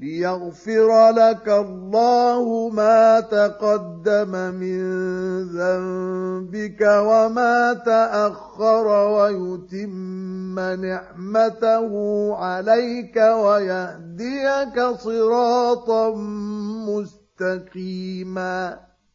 ليغفر لك الله ما تقدم من ذنبك وما تأخر ويتم نعمته عليك ويهديك صراطا مستقيما.